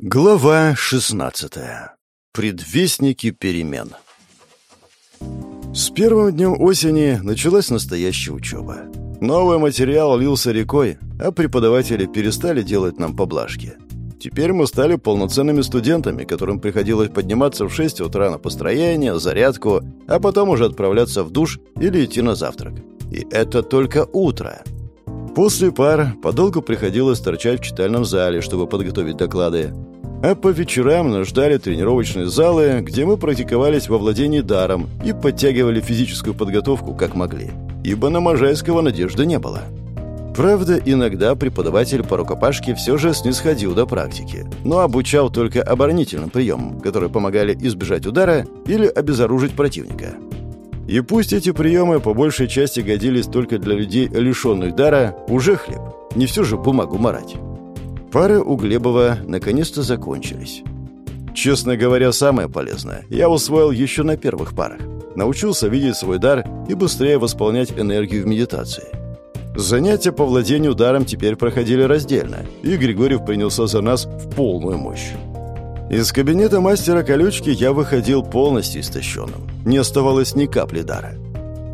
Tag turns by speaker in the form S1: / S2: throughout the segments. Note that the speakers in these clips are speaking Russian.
S1: Глава 16. Предвестники перемен. С первым днем осени началась настоящая учеба. Новый материал лился рекой, а преподаватели перестали делать нам поблажки. Теперь мы стали полноценными студентами, которым приходилось подниматься в 6 утра на построение, зарядку, а потом уже отправляться в душ или идти на завтрак. И это только утро. После пар подолгу приходилось торчать в читальном зале, чтобы подготовить доклады. А по вечерам нас ждали тренировочные залы, где мы практиковались во владении даром и подтягивали физическую подготовку как могли. Ибо на Можайского надежды не было. Правда, иногда преподаватель по рукопашке все же снисходил до практики, но обучал только оборонительным приемам, которые помогали избежать удара или обезоружить противника. И пусть эти приемы по большей части годились только для людей, лишенных дара, уже хлеб. Не все же бумагу марать. Пары у Глебова наконец-то закончились. Честно говоря, самое полезное я усвоил еще на первых парах. Научился видеть свой дар и быстрее восполнять энергию в медитации. Занятия по владению даром теперь проходили раздельно, и Григорьев принялся за нас в полную мощь. Из кабинета мастера колючки я выходил полностью истощенным. Не оставалось ни капли дара.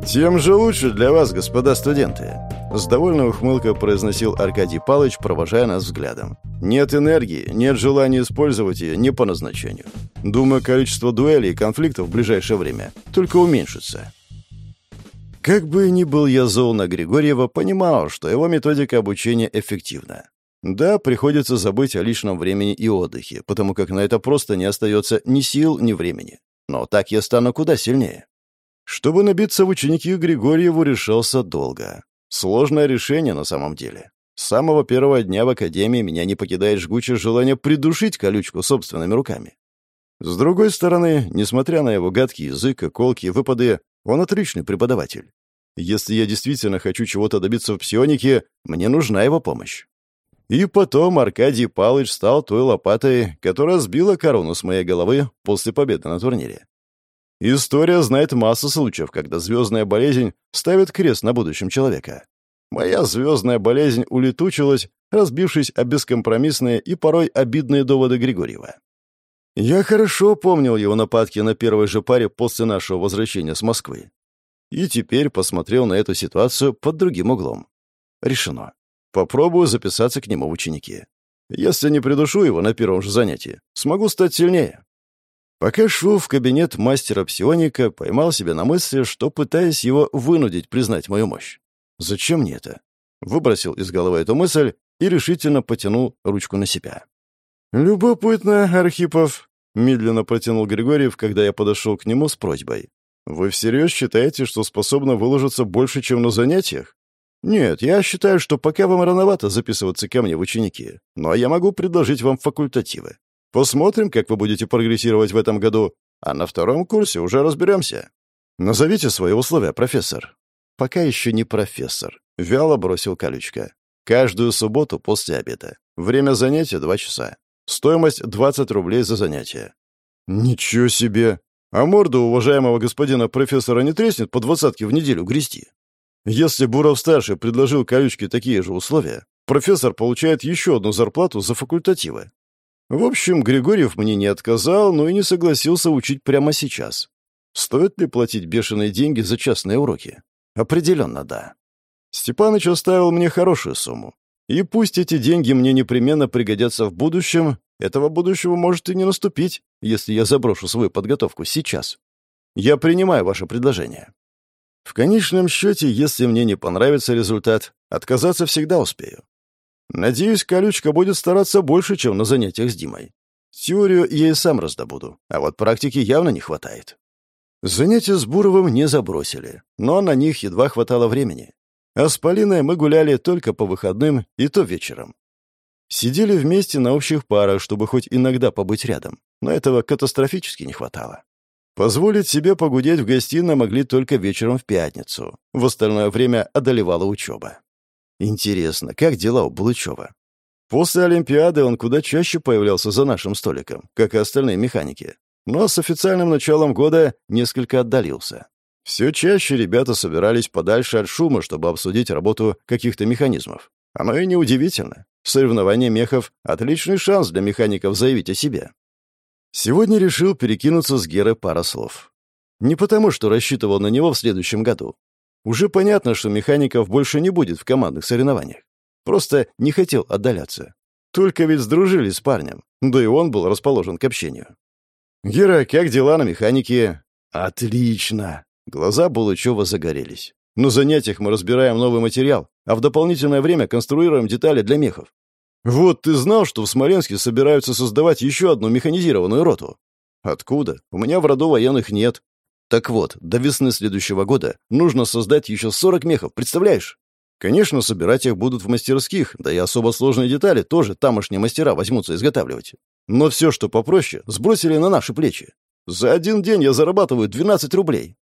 S1: «Тем же лучше для вас, господа студенты», — с довольной ухмылкой произносил Аркадий Палыч, провожая нас взглядом. «Нет энергии, нет желания использовать ее не по назначению. Думаю, количество дуэлей и конфликтов в ближайшее время только уменьшится». Как бы ни был я зол на Григорьева, понимал, что его методика обучения эффективна. Да, приходится забыть о личном времени и отдыхе, потому как на это просто не остается ни сил, ни времени. Но так я стану куда сильнее. Чтобы набиться в ученики Григорьеву решался долго. Сложное решение на самом деле. С самого первого дня в академии меня не покидает жгучее желание придушить колючку собственными руками. С другой стороны, несмотря на его гадкий язык и колкие выпады, он отличный преподаватель. Если я действительно хочу чего-то добиться в псионике, мне нужна его помощь. И потом Аркадий Палыч стал той лопатой, которая сбила корону с моей головы после победы на турнире. История знает массу случаев, когда звездная болезнь ставит крест на будущем человека. Моя звездная болезнь улетучилась, разбившись о бескомпромиссные и порой обидные доводы Григорьева. Я хорошо помнил его нападки на первой же паре после нашего возвращения с Москвы. И теперь посмотрел на эту ситуацию под другим углом. Решено. Попробую записаться к нему в ученики. Если не придушу его на первом же занятии, смогу стать сильнее. Пока шел в кабинет мастера-псионика, поймал себя на мысли, что пытаюсь его вынудить признать мою мощь. Зачем мне это? Выбросил из головы эту мысль и решительно потянул ручку на себя. «Любопытно, Архипов», — медленно протянул Григорьев, когда я подошел к нему с просьбой. «Вы всерьез считаете, что способны выложиться больше, чем на занятиях? «Нет, я считаю, что пока вам рановато записываться ко мне в ученики, но я могу предложить вам факультативы. Посмотрим, как вы будете прогрессировать в этом году, а на втором курсе уже разберемся. Назовите свои условия, профессор». «Пока еще не профессор», — вяло бросил колючка. «Каждую субботу после обеда. Время занятия — два часа. Стоимость — 20 рублей за занятие». «Ничего себе! А морда уважаемого господина профессора не треснет по двадцатке в неделю грести?» Если Буров-старший предложил колючке такие же условия, профессор получает еще одну зарплату за факультативы. В общем, Григорьев мне не отказал, но и не согласился учить прямо сейчас. Стоит ли платить бешеные деньги за частные уроки? Определенно, да. Степаныч оставил мне хорошую сумму. И пусть эти деньги мне непременно пригодятся в будущем, этого будущего может и не наступить, если я заброшу свою подготовку сейчас. Я принимаю ваше предложение. В конечном счете, если мне не понравится результат, отказаться всегда успею. Надеюсь, колючка будет стараться больше, чем на занятиях с Димой. Теорию я и сам раздобуду, а вот практики явно не хватает. Занятия с Буровым не забросили, но на них едва хватало времени. А с Полиной мы гуляли только по выходным и то вечером. Сидели вместе на общих парах, чтобы хоть иногда побыть рядом, но этого катастрофически не хватало. Позволить себе погудеть в гостиной могли только вечером в пятницу. В остальное время одолевала учеба. Интересно, как дела у Булычева? После Олимпиады он куда чаще появлялся за нашим столиком, как и остальные механики. Но с официальным началом года несколько отдалился. Все чаще ребята собирались подальше от шума, чтобы обсудить работу каких-то механизмов. Оно и неудивительно. Соревнование мехов — отличный шанс для механиков заявить о себе. Сегодня решил перекинуться с Герой пара слов. Не потому, что рассчитывал на него в следующем году. Уже понятно, что механиков больше не будет в командных соревнованиях. Просто не хотел отдаляться. Только ведь сдружились с парнем, да и он был расположен к общению. «Гера, как дела на механике?» «Отлично!» Глаза Булычева загорелись. «На занятиях мы разбираем новый материал, а в дополнительное время конструируем детали для мехов. Вот ты знал, что в Смоленске собираются создавать еще одну механизированную роту? Откуда? У меня в роду военных нет. Так вот, до весны следующего года нужно создать еще 40 мехов, представляешь? Конечно, собирать их будут в мастерских, да и особо сложные детали тоже тамошние мастера возьмутся изготавливать. Но все, что попроще, сбросили на наши плечи. За один день я зарабатываю 12 рублей.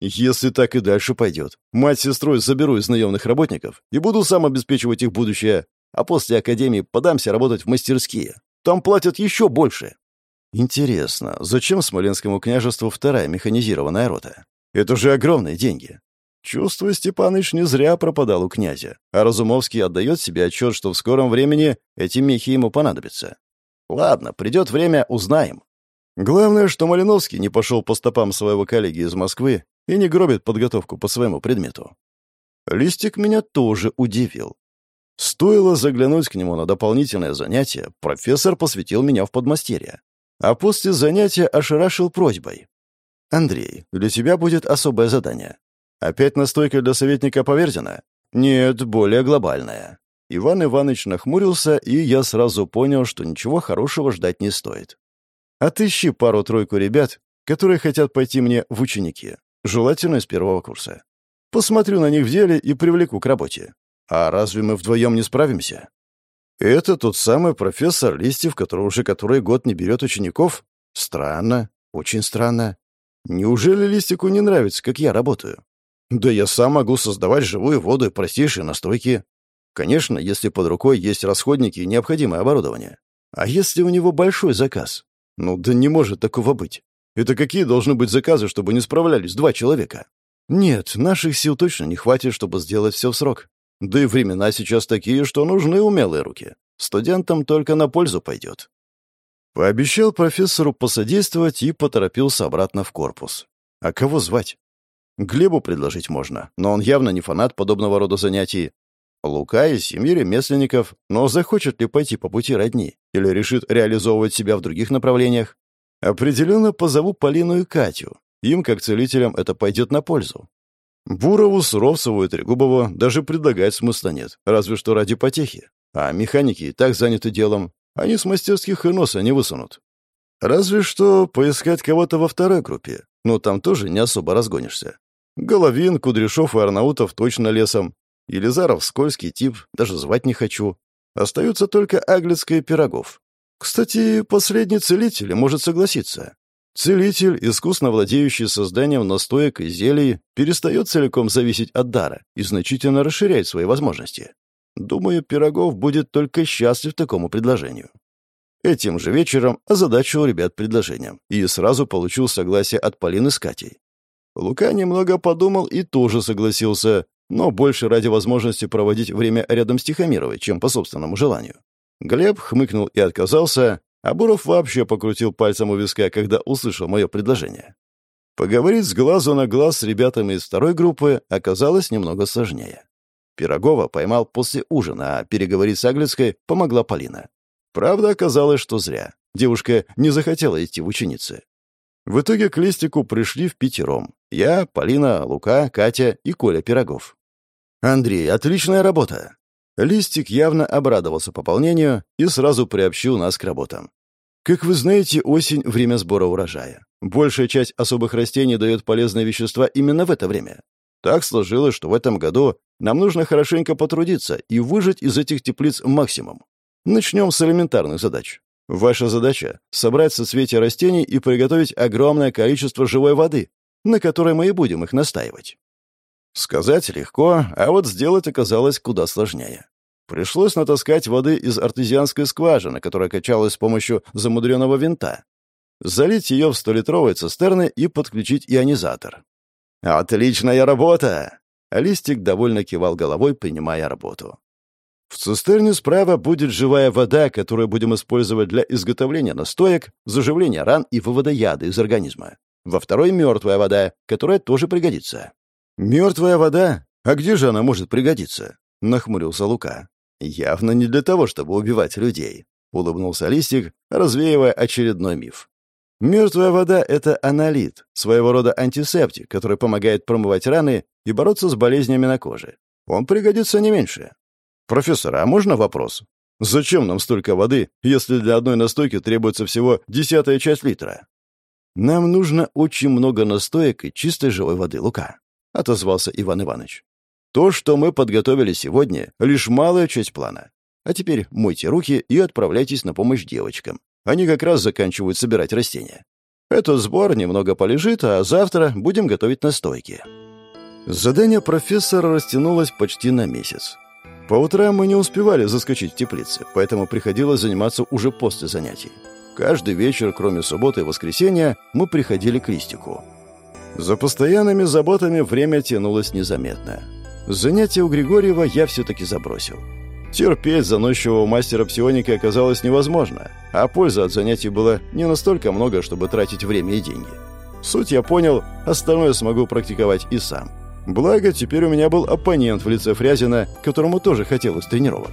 S1: Если так и дальше пойдет, мать с сестрой заберу из наемных работников и буду сам обеспечивать их будущее, а после академии подамся работать в мастерские. Там платят еще больше. Интересно, зачем Смоленскому княжеству вторая механизированная рота? Это же огромные деньги. Чувствую, Степаныч не зря пропадал у князя, а Разумовский отдает себе отчет, что в скором времени эти мехи ему понадобятся. Ладно, придет время, узнаем. Главное, что Малиновский не пошел по стопам своего коллеги из Москвы и не гробит подготовку по своему предмету. Листик меня тоже удивил. Стоило заглянуть к нему на дополнительное занятие, профессор посвятил меня в подмастерье. А после занятия ошарашил просьбой. «Андрей, для тебя будет особое задание. Опять настойка для советника Поверзина? Нет, более глобальная». Иван Иванович нахмурился, и я сразу понял, что ничего хорошего ждать не стоит. «Отыщи пару-тройку ребят, которые хотят пойти мне в ученики. Желательно из первого курса. Посмотрю на них в деле и привлеку к работе. А разве мы вдвоем не справимся? Это тот самый профессор Листьев, который уже который год не берет учеников? Странно, очень странно. Неужели Листику не нравится, как я работаю? Да я сам могу создавать живую воду и простейшие настройки. Конечно, если под рукой есть расходники и необходимое оборудование. А если у него большой заказ? Ну да не может такого быть. Это какие должны быть заказы, чтобы не справлялись два человека? Нет, наших сил точно не хватит, чтобы сделать все в срок. Да и времена сейчас такие, что нужны умелые руки. Студентам только на пользу пойдет. Пообещал профессору посодействовать и поторопился обратно в корпус. А кого звать? Глебу предложить можно, но он явно не фанат подобного рода занятий. Лука из семьи ремесленников, но захочет ли пойти по пути родни или решит реализовывать себя в других направлениях? Определенно позову Полину и Катю. Им, как целителям, это пойдет на пользу. Бурову, Суровцеву и Трегубову даже предлагать смысла нет, разве что ради потехи. А механики и так заняты делом. Они с мастерских и носа не высунут. Разве что поискать кого-то во второй группе. Но там тоже не особо разгонишься. Головин, Кудряшов и Арнаутов точно лесом. Елизаров скользкий тип, даже звать не хочу. Остаются только Аглицкая и Пирогов. Кстати, последний целитель может согласиться. Целитель, искусно владеющий созданием настоек и зелий, перестает целиком зависеть от дара и значительно расширяет свои возможности. Думаю, Пирогов будет только счастлив такому предложению. Этим же вечером озадачил ребят предложением и сразу получил согласие от Полины с Катей. Лука немного подумал и тоже согласился, но больше ради возможности проводить время рядом с Тихомировой, чем по собственному желанию. Глеб хмыкнул и отказался, а Буров вообще покрутил пальцем у виска, когда услышал мое предложение. Поговорить с глазу на глаз с ребятами из второй группы оказалось немного сложнее. Пирогова поймал после ужина, а переговорить с Аглицкой помогла Полина. Правда, оказалось, что зря. Девушка не захотела идти в ученицы. В итоге к листику пришли в пятером. Я, Полина, Лука, Катя и Коля Пирогов. «Андрей, отличная работа!» Листик явно обрадовался пополнению и сразу приобщил нас к работам. Как вы знаете, осень — время сбора урожая. Большая часть особых растений дает полезные вещества именно в это время. Так сложилось, что в этом году нам нужно хорошенько потрудиться и выжать из этих теплиц максимум. Начнем с элементарных задач. Ваша задача — собрать соцветия растений и приготовить огромное количество живой воды, на которой мы и будем их настаивать. Сказать легко, а вот сделать оказалось куда сложнее. Пришлось натаскать воды из артезианской скважины, которая качалась с помощью замудренного винта. Залить ее в столитровые цистерны и подключить ионизатор. «Отличная работа!» Листик довольно кивал головой, принимая работу. В цистерне справа будет живая вода, которую будем использовать для изготовления настоек, заживления ран и вывода яда из организма. Во второй — мертвая вода, которая тоже пригодится. «Мертвая вода? А где же она может пригодиться?» — нахмурился Лука. «Явно не для того, чтобы убивать людей», — улыбнулся Листик, развеивая очередной миф. «Мертвая вода — это аналит, своего рода антисептик, который помогает промывать раны и бороться с болезнями на коже. Он пригодится не меньше. «Профессор, а можно вопрос? Зачем нам столько воды, если для одной настойки требуется всего десятая часть литра?» «Нам нужно очень много настоек и чистой живой воды, Лука», — отозвался Иван Иванович. «То, что мы подготовили сегодня, лишь малая часть плана. А теперь мойте руки и отправляйтесь на помощь девочкам. Они как раз заканчивают собирать растения. Этот сбор немного полежит, а завтра будем готовить настойки». Задание профессора растянулось почти на месяц. По утрам мы не успевали заскочить в теплицы, поэтому приходилось заниматься уже после занятий. Каждый вечер, кроме субботы и воскресенья, мы приходили к листику. За постоянными заботами время тянулось незаметно. Занятия у Григорьева я все-таки забросил. Терпеть заносчивого мастера псионика оказалось невозможно, а пользы от занятий было не настолько много, чтобы тратить время и деньги. Суть я понял, остальное смогу практиковать и сам. Благо, теперь у меня был оппонент в лице Фрязина, которому тоже хотелось тренировок.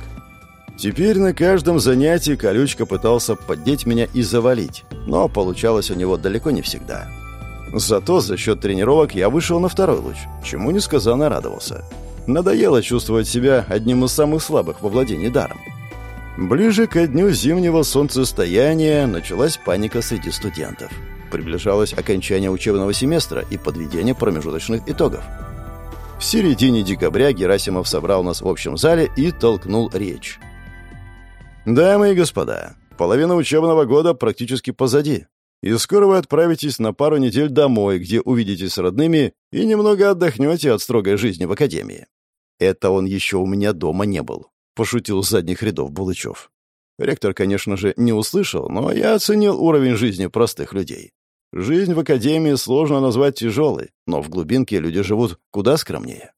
S1: Теперь на каждом занятии колючка пытался поддеть меня и завалить, но получалось у него далеко не всегда. Зато за счет тренировок я вышел на второй луч, чему несказанно радовался. Надоело чувствовать себя одним из самых слабых во владении даром. Ближе к дню зимнего солнцестояния началась паника среди студентов. Приближалось окончание учебного семестра и подведение промежуточных итогов. В середине декабря Герасимов собрал нас в общем зале и толкнул речь. «Дамы и господа, половина учебного года практически позади, и скоро вы отправитесь на пару недель домой, где увидитесь с родными и немного отдохнете от строгой жизни в академии. Это он еще у меня дома не был», — пошутил с задних рядов Булычев. Ректор, конечно же, не услышал, но я оценил уровень жизни простых людей. Жизнь в академии сложно назвать тяжелой, но в глубинке люди живут куда скромнее.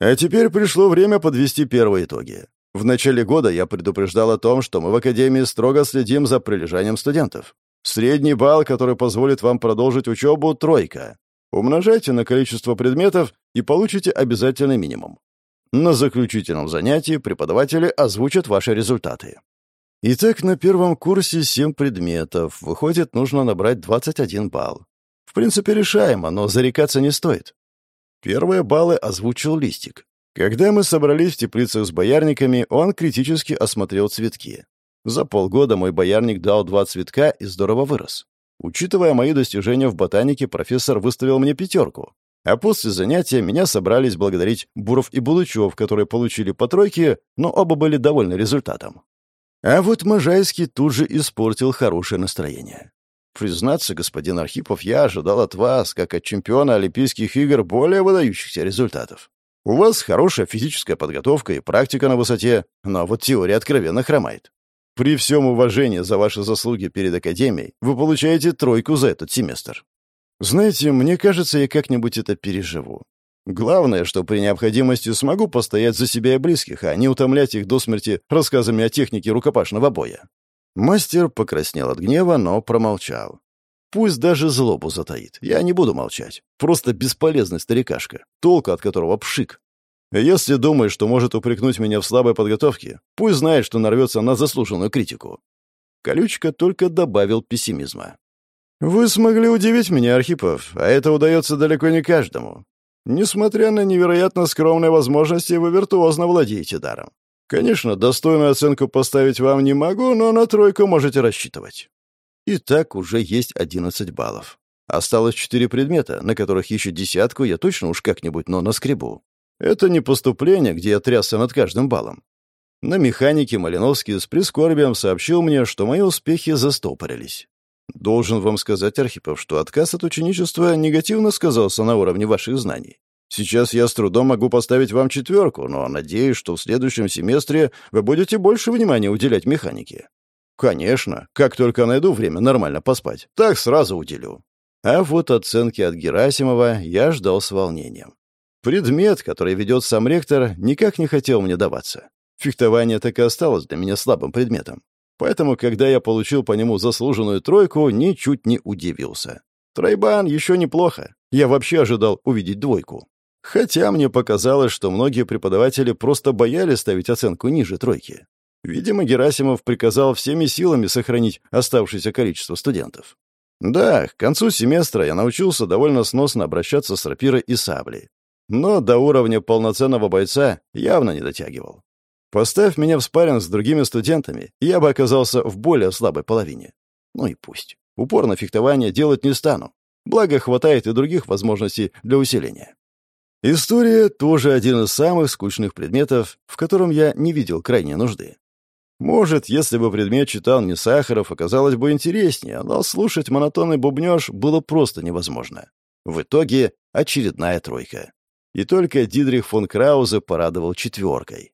S1: А теперь пришло время подвести первые итоги. В начале года я предупреждал о том, что мы в академии строго следим за прилежанием студентов. Средний балл, который позволит вам продолжить учебу, тройка. Умножайте на количество предметов и получите обязательный минимум. На заключительном занятии преподаватели озвучат ваши результаты. Итак, на первом курсе 7 предметов. Выходит, нужно набрать 21 балл. В принципе, решаемо, но зарекаться не стоит. Первые баллы озвучил Листик. Когда мы собрались в теплицах с боярниками, он критически осмотрел цветки. За полгода мой боярник дал два цветка и здорово вырос. Учитывая мои достижения в ботанике, профессор выставил мне пятерку. А после занятия меня собрались благодарить Буров и Булычев, которые получили по тройке, но оба были довольны результатом. А вот Можайский тут же испортил хорошее настроение. Признаться, господин Архипов, я ожидал от вас, как от чемпиона Олимпийских игр, более выдающихся результатов. У вас хорошая физическая подготовка и практика на высоте, но вот теория откровенно хромает. При всем уважении за ваши заслуги перед Академией вы получаете тройку за этот семестр. Знаете, мне кажется, я как-нибудь это переживу. Главное, что при необходимости смогу постоять за себя и близких, а не утомлять их до смерти рассказами о технике рукопашного боя. Мастер покраснел от гнева, но промолчал. Пусть даже злобу затаит. Я не буду молчать. Просто бесполезный старикашка, толку от которого пшик. Если думает, что может упрекнуть меня в слабой подготовке, пусть знает, что нарвется на заслуженную критику. Колючка только добавил пессимизма. «Вы смогли удивить меня, Архипов, а это удается далеко не каждому. Несмотря на невероятно скромные возможности, вы виртуозно владеете даром. Конечно, достойную оценку поставить вам не могу, но на тройку можете рассчитывать. И так уже есть 11 баллов. Осталось четыре предмета, на которых еще десятку я точно уж как-нибудь, но наскребу. Это не поступление, где я трясся над каждым баллом. На механике Малиновский с прискорбием сообщил мне, что мои успехи застопорились. Должен вам сказать, Архипов, что отказ от ученичества негативно сказался на уровне ваших знаний. Сейчас я с трудом могу поставить вам четверку, но надеюсь, что в следующем семестре вы будете больше внимания уделять механике. Конечно, как только найду время нормально поспать, так сразу уделю. А вот оценки от Герасимова я ждал с волнением. Предмет, который ведет сам ректор, никак не хотел мне даваться. Фехтование так и осталось для меня слабым предметом. Поэтому, когда я получил по нему заслуженную тройку, ничуть не удивился. Тройбан еще неплохо. Я вообще ожидал увидеть двойку. Хотя мне показалось, что многие преподаватели просто боялись ставить оценку ниже тройки. Видимо, Герасимов приказал всеми силами сохранить оставшееся количество студентов. Да, к концу семестра я научился довольно сносно обращаться с рапирой и саблей. Но до уровня полноценного бойца явно не дотягивал. Поставь меня в спарринг с другими студентами, я бы оказался в более слабой половине. Ну и пусть. Упор на фехтование делать не стану. Благо, хватает и других возможностей для усиления. История тоже один из самых скучных предметов, в котором я не видел крайней нужды. Может, если бы предмет читал не Сахаров, оказалось бы интереснее, но слушать монотонный бубнёж было просто невозможно. В итоге очередная тройка. И только Дидрих фон Краузе порадовал четверкой.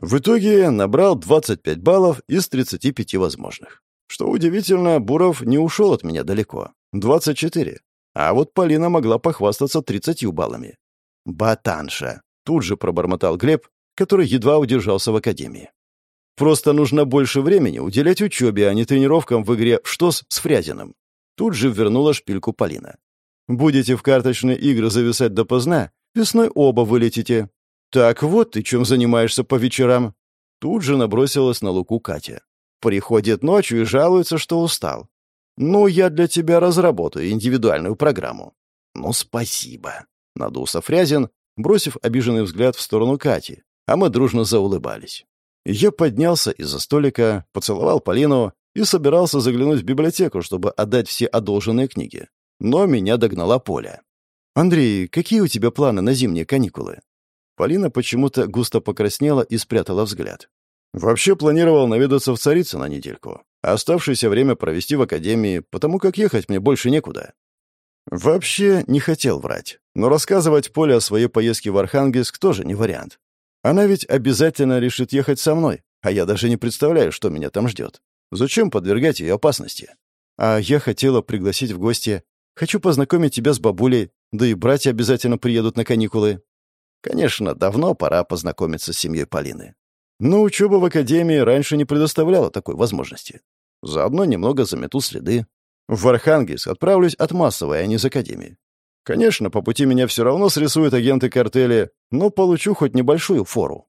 S1: В итоге набрал 25 баллов из 35 возможных. Что удивительно, Буров не ушел от меня далеко. 24. А вот Полина могла похвастаться 30 баллами. «Ботанша!» — тут же пробормотал Глеб, который едва удержался в академии. «Просто нужно больше времени уделять учебе, а не тренировкам в игре «Штос» с Фрязиным». Тут же вернула шпильку Полина. «Будете в карточные игры зависать допоздна, весной оба вылетите. Так вот ты чем занимаешься по вечерам». Тут же набросилась на Луку Катя. Приходит ночью и жалуется, что устал. «Ну, я для тебя разработаю индивидуальную программу». «Ну, спасибо», — надулся Фрязин, бросив обиженный взгляд в сторону Кати, а мы дружно заулыбались. Я поднялся из-за столика, поцеловал Полину и собирался заглянуть в библиотеку, чтобы отдать все одолженные книги. Но меня догнала Поля. «Андрей, какие у тебя планы на зимние каникулы?» Полина почему-то густо покраснела и спрятала взгляд. «Вообще планировал наведаться в Царице на недельку, а оставшееся время провести в академии, потому как ехать мне больше некуда». Вообще не хотел врать, но рассказывать Поле о своей поездке в Архангельск тоже не вариант. Она ведь обязательно решит ехать со мной, а я даже не представляю, что меня там ждет. Зачем подвергать ее опасности? А я хотела пригласить в гости. Хочу познакомить тебя с бабулей, да и братья обязательно приедут на каникулы. Конечно, давно пора познакомиться с семьей Полины. Но учеба в академии раньше не предоставляла такой возможности. Заодно немного замету следы. В Архангельск отправлюсь от массовой, а не из академии. Конечно, по пути меня все равно срисуют агенты картеля, но получу хоть небольшую фору.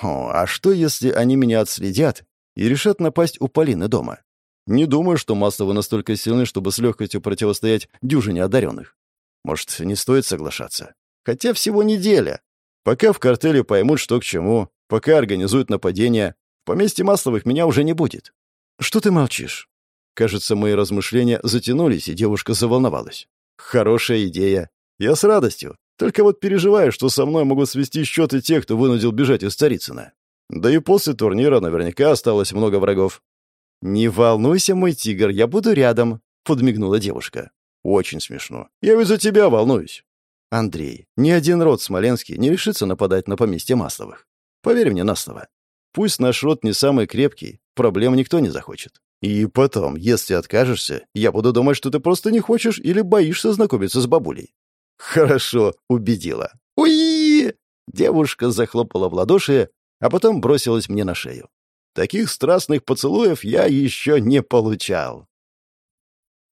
S1: О, а что, если они меня отследят и решат напасть у Полины дома? Не думаю, что массовы настолько сильны, чтобы с легкостью противостоять дюжине одаренных. Может, не стоит соглашаться? Хотя всего неделя. Пока в картеле поймут, что к чему, пока организуют нападение, в поместье Масловых меня уже не будет. Что ты молчишь? Кажется, мои размышления затянулись, и девушка заволновалась. Хорошая идея. Я с радостью. Только вот переживаю, что со мной могут свести счеты те, кто вынудил бежать из Царицына. Да и после турнира наверняка осталось много врагов. «Не волнуйся, мой тигр, я буду рядом», — подмигнула девушка. «Очень смешно. Я ведь за тебя волнуюсь». «Андрей, ни один род Смоленский не решится нападать на поместье Масловых. Поверь мне на слово. Пусть наш род не самый крепкий, проблем никто не захочет. И потом, если откажешься, я буду думать, что ты просто не хочешь или боишься знакомиться с бабулей». «Хорошо», — убедила. «Уи!» Девушка захлопала в ладоши, а потом бросилась мне на шею. Таких страстных поцелуев я еще не получал.